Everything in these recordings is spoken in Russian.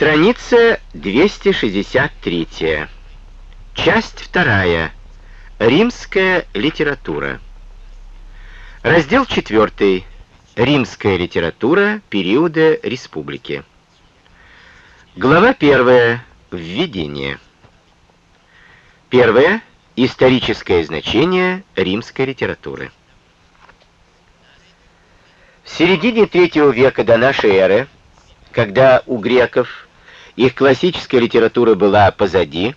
Страница 263. Часть вторая. Римская литература. Раздел 4. Римская литература периода республики. Глава 1. Введение. Первое. Историческое значение римской литературы. В середине третьего века до нашей эры, когда у греков их классическая литература была позади,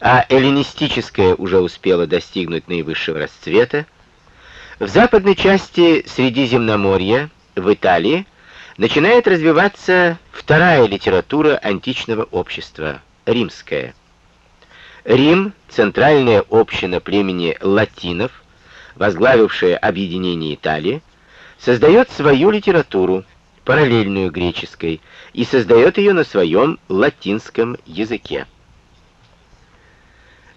а эллинистическая уже успела достигнуть наивысшего расцвета, в западной части Средиземноморья, в Италии, начинает развиваться вторая литература античного общества, римская. Рим, центральная община племени латинов, возглавившая объединение Италии, создает свою литературу, параллельную греческой, и создает ее на своем латинском языке.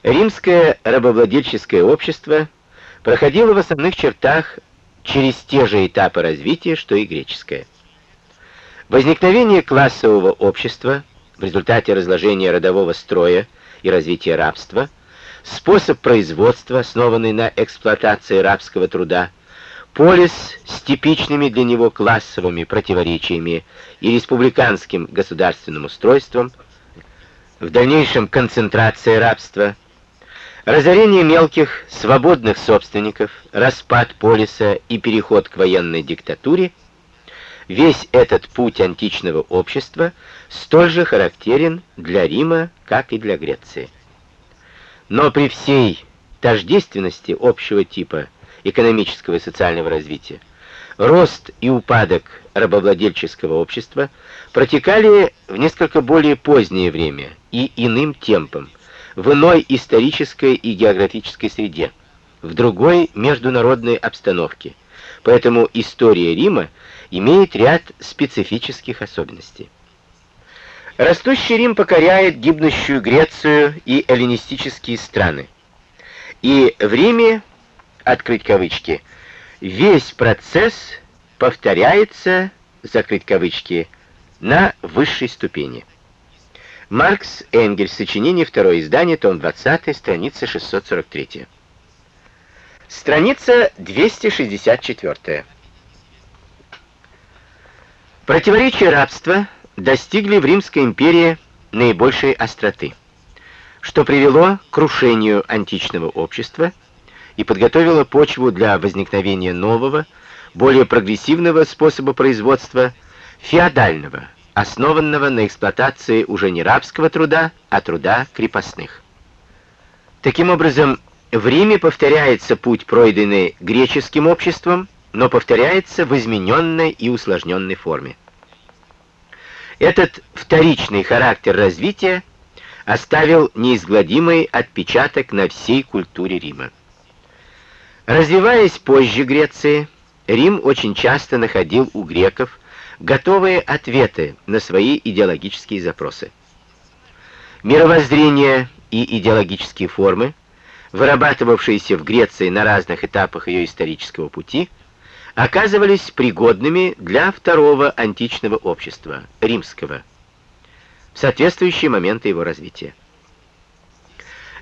Римское рабовладельческое общество проходило в основных чертах через те же этапы развития, что и греческое. Возникновение классового общества в результате разложения родового строя и развития рабства, способ производства, основанный на эксплуатации рабского труда, полис с типичными для него классовыми противоречиями и республиканским государственным устройством, в дальнейшем концентрация рабства – Разорение мелких, свободных собственников, распад полиса и переход к военной диктатуре — весь этот путь античного общества столь же характерен для Рима, как и для Греции. Но при всей тождественности общего типа экономического и социального развития, рост и упадок рабовладельческого общества протекали в несколько более позднее время и иным темпом, в иной исторической и географической среде, в другой международной обстановке. Поэтому история Рима имеет ряд специфических особенностей. Растущий Рим покоряет гибнущую Грецию и эллинистические страны. И в Риме, открыть кавычки, весь процесс повторяется, закрыть кавычки, на высшей ступени. Маркс Энгельс, сочинение, второе издание, том 20, страница 643. Страница 264. Противоречия рабства достигли в Римской империи наибольшей остроты, что привело к крушению античного общества и подготовило почву для возникновения нового, более прогрессивного способа производства, феодального, основанного на эксплуатации уже не рабского труда, а труда крепостных. Таким образом, в Риме повторяется путь, пройденный греческим обществом, но повторяется в измененной и усложненной форме. Этот вторичный характер развития оставил неизгладимый отпечаток на всей культуре Рима. Развиваясь позже Греции, Рим очень часто находил у греков готовые ответы на свои идеологические запросы. Мировоззрение и идеологические формы, вырабатывавшиеся в Греции на разных этапах ее исторического пути, оказывались пригодными для второго античного общества, римского, в соответствующие моменты его развития.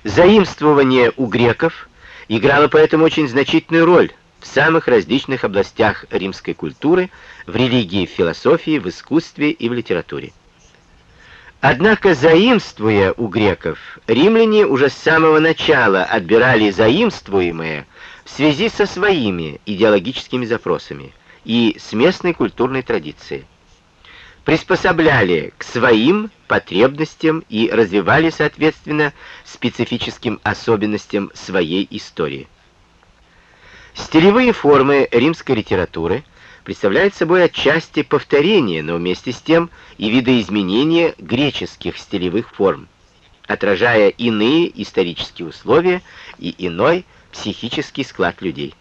Заимствование у греков играло поэтому очень значительную роль в самых различных областях римской культуры, в религии, в философии, в искусстве и в литературе. Однако, заимствуя у греков, римляне уже с самого начала отбирали заимствуемое в связи со своими идеологическими запросами и с местной культурной традицией. Приспособляли к своим потребностям и развивали, соответственно, специфическим особенностям своей истории. Стилевые формы римской литературы представляют собой отчасти повторение, но вместе с тем и видоизменение греческих стилевых форм, отражая иные исторические условия и иной психический склад людей.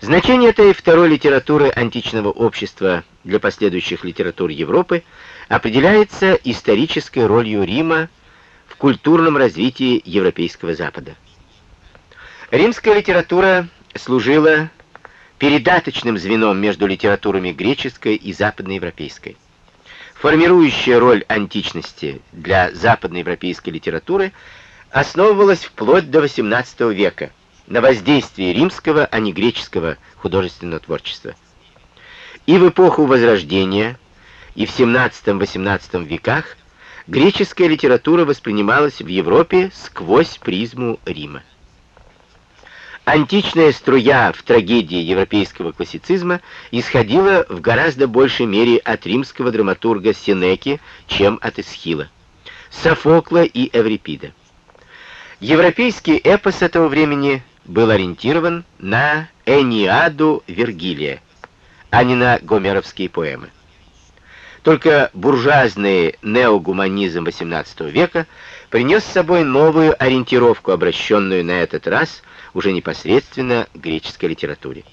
Значение этой второй литературы античного общества для последующих литератур Европы определяется исторической ролью Рима в культурном развитии Европейского Запада. Римская литература служила передаточным звеном между литературами греческой и западноевропейской. формирующая роль античности для западноевропейской литературы, основывалась вплоть до XVIII века на воздействии римского, а не греческого художественного творчества. И в эпоху Возрождения, и в XVII-XVIII веках греческая литература воспринималась в Европе сквозь призму Рима. Античная струя в трагедии европейского классицизма исходила в гораздо большей мере от римского драматурга Сенеки, чем от Эсхила, Софокла и Эврипида. Европейский эпос этого времени был ориентирован на Эниаду Вергилия, а не на гомеровские поэмы. Только буржуазный неогуманизм XVIII века принес с собой новую ориентировку, обращенную на этот раз уже непосредственно к греческой литературе.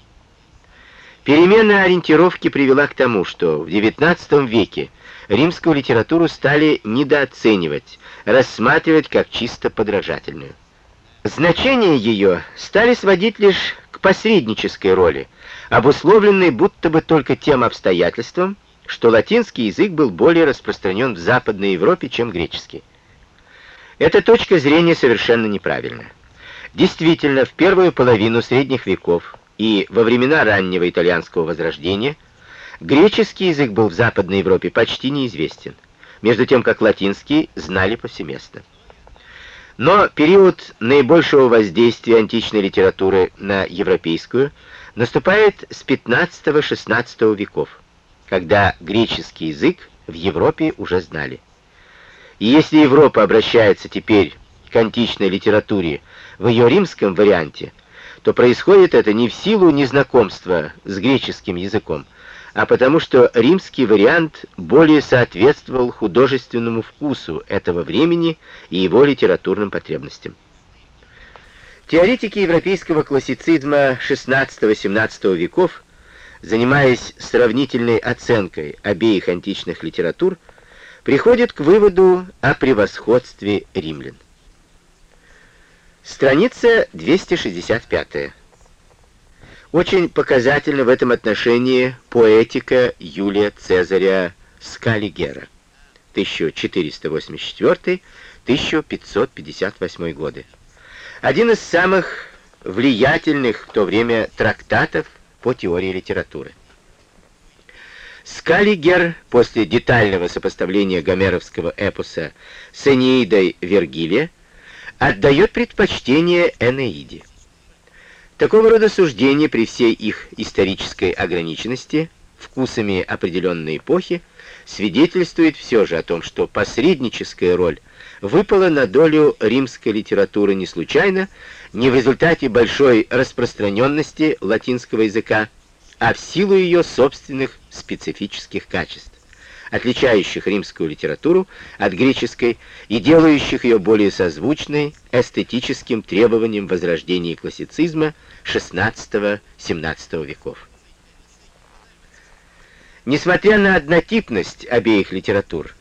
Перемена ориентировки привела к тому, что в XIX веке римскую литературу стали недооценивать, рассматривать как чисто подражательную. Значение ее стали сводить лишь к посреднической роли, обусловленной будто бы только тем обстоятельством, что латинский язык был более распространен в Западной Европе, чем греческий. Эта точка зрения совершенно неправильна. Действительно, в первую половину средних веков и во времена раннего итальянского возрождения греческий язык был в Западной Европе почти неизвестен, между тем как латинский знали повсеместно. Но период наибольшего воздействия античной литературы на европейскую наступает с 15-16 веков когда греческий язык в Европе уже знали. И если Европа обращается теперь к античной литературе в ее римском варианте, то происходит это не в силу незнакомства с греческим языком, а потому что римский вариант более соответствовал художественному вкусу этого времени и его литературным потребностям. Теоретики европейского классицизма XVI-XVII веков занимаясь сравнительной оценкой обеих античных литератур, приходит к выводу о превосходстве римлян. Страница 265. Очень показательна в этом отношении поэтика Юлия Цезаря Скалигера 1484-1558 годы. Один из самых влиятельных в то время трактатов по теории литературы. Скаллигер после детального сопоставления гомеровского эпоса с Энеидой Вергилия отдает предпочтение Энеиде. Такого рода суждения при всей их исторической ограниченности вкусами определенной эпохи свидетельствует все же о том, что посредническая роль выпала на долю римской литературы не случайно, не в результате большой распространенности латинского языка, а в силу ее собственных специфических качеств, отличающих римскую литературу от греческой и делающих ее более созвучной эстетическим требованиям возрождения классицизма XVI-XVII веков. Несмотря на однотипность обеих литератур,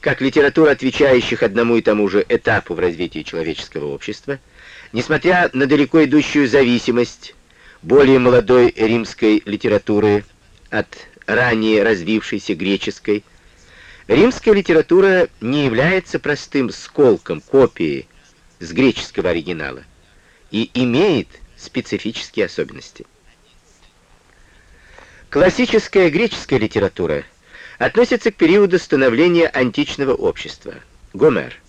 как литература, отвечающих одному и тому же этапу в развитии человеческого общества, несмотря на далеко идущую зависимость более молодой римской литературы от ранее развившейся греческой, римская литература не является простым сколком копии с греческого оригинала и имеет специфические особенности. Классическая греческая литература относится к периоду становления античного общества, Гомер,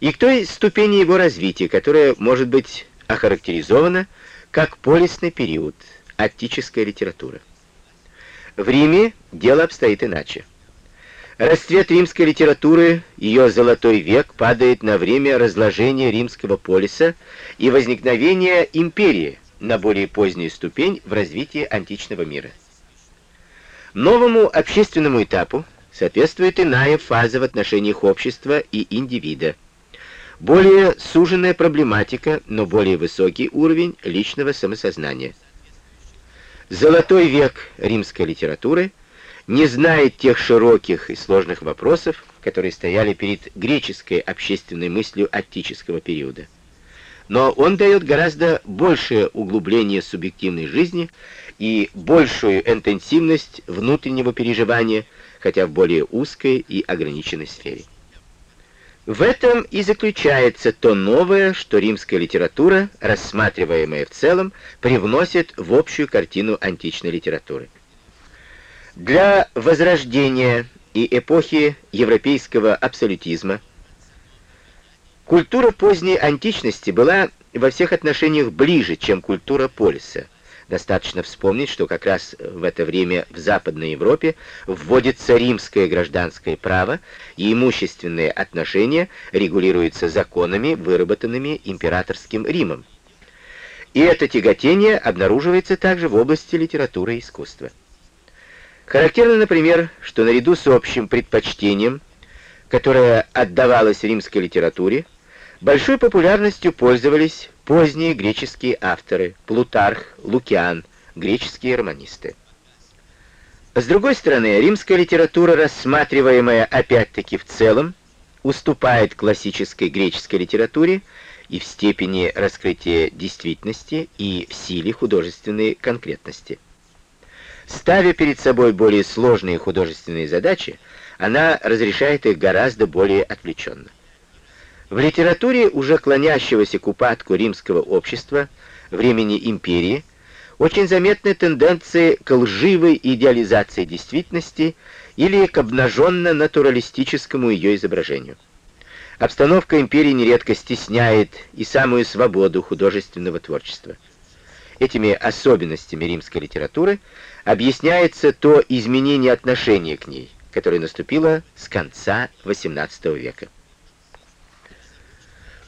и к той ступени его развития, которая может быть охарактеризована как полисный период, аттическая литература. В Риме дело обстоит иначе. Расцвет римской литературы, ее золотой век, падает на время разложения римского полиса и возникновения империи на более позднюю ступень в развитии античного мира. Новому общественному этапу соответствует иная фаза в отношениях общества и индивида. Более суженная проблематика, но более высокий уровень личного самосознания. Золотой век римской литературы не знает тех широких и сложных вопросов, которые стояли перед греческой общественной мыслью аттического периода. Но он дает гораздо большее углубление субъективной жизни и большую интенсивность внутреннего переживания, хотя в более узкой и ограниченной сфере. В этом и заключается то новое, что римская литература, рассматриваемая в целом, привносит в общую картину античной литературы. Для возрождения и эпохи европейского абсолютизма культура поздней античности была во всех отношениях ближе, чем культура полиса, Достаточно вспомнить, что как раз в это время в Западной Европе вводится римское гражданское право, и имущественные отношения регулируются законами, выработанными императорским Римом. И это тяготение обнаруживается также в области литературы и искусства. Характерно, например, что наряду с общим предпочтением, которое отдавалось римской литературе, большой популярностью пользовались Поздние греческие авторы – Плутарх, Лукиан, греческие романисты. С другой стороны, римская литература, рассматриваемая опять-таки в целом, уступает классической греческой литературе и в степени раскрытия действительности, и в силе художественной конкретности. Ставя перед собой более сложные художественные задачи, она разрешает их гораздо более отвлеченно. В литературе, уже клонящегося к упадку римского общества, времени империи, очень заметны тенденции к лживой идеализации действительности или к обнаженно-натуралистическому ее изображению. Обстановка империи нередко стесняет и самую свободу художественного творчества. Этими особенностями римской литературы объясняется то изменение отношения к ней, которое наступило с конца XVIII века.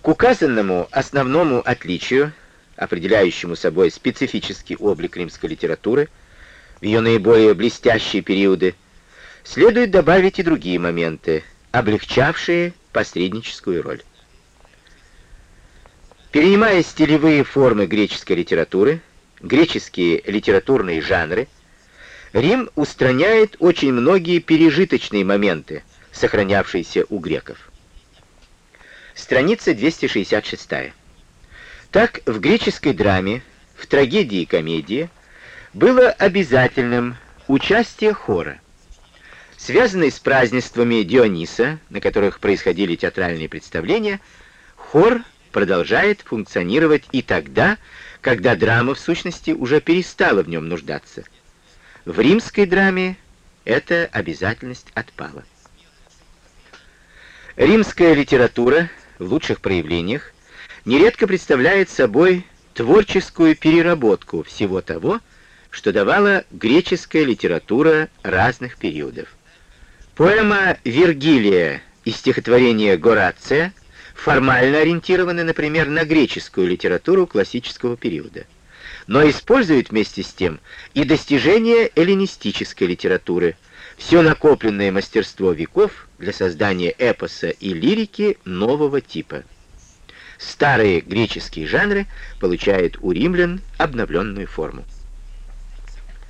К указанному основному отличию, определяющему собой специфический облик римской литературы, в ее наиболее блестящие периоды, следует добавить и другие моменты, облегчавшие посредническую роль. Перенимая стилевые формы греческой литературы, греческие литературные жанры, Рим устраняет очень многие пережиточные моменты, сохранявшиеся у греков. Страница 266. Так, в греческой драме, в трагедии и комедии было обязательным участие хора. Связанный с празднествами Диониса, на которых происходили театральные представления, хор продолжает функционировать и тогда, когда драма, в сущности, уже перестала в нем нуждаться. В римской драме эта обязательность отпала. Римская литература — в лучших проявлениях, нередко представляет собой творческую переработку всего того, что давала греческая литература разных периодов. Поэма Вергилия и стихотворение Горация формально ориентированы, например, на греческую литературу классического периода, но используют вместе с тем и достижения эллинистической литературы, все накопленное мастерство веков для создания эпоса и лирики нового типа. Старые греческие жанры получают у римлян обновленную форму.